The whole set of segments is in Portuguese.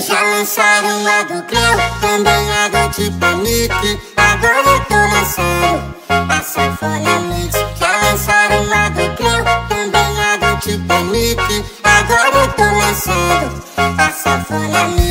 Já lançaram a do Creu, também a do Titanic. Agora eu tô lançando a Sanfona Mix. Já lançaram a do Creu, também a do Titanic. Agora eu tô lançando a Sanfona Mix.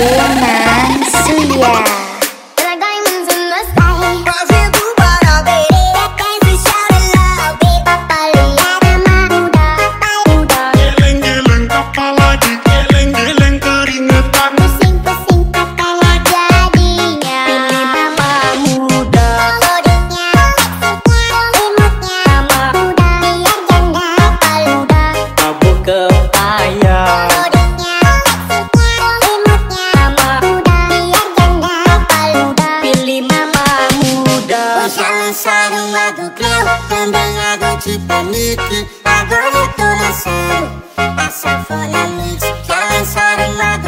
Hola. Quero a do Cleo, também a do Titanic Agora eu tô lançando a sanfona mix Que ela ensora uma do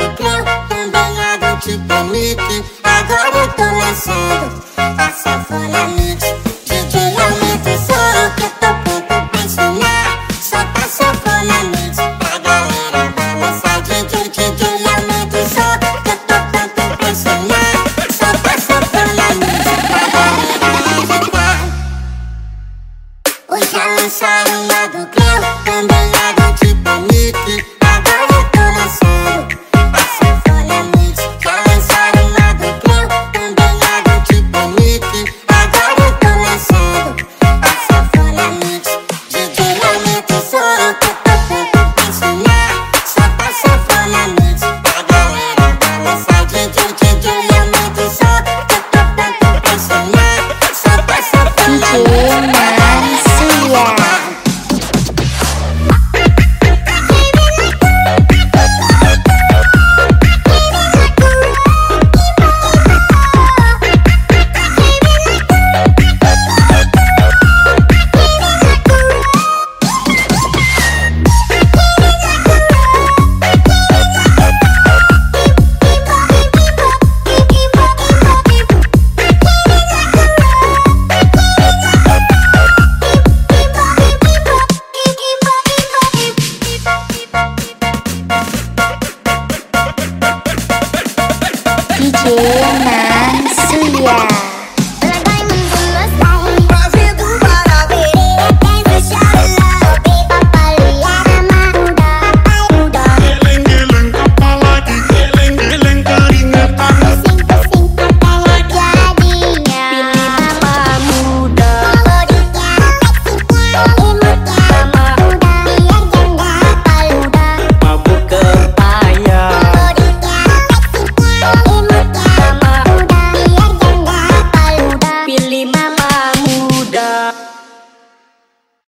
J. Mansuya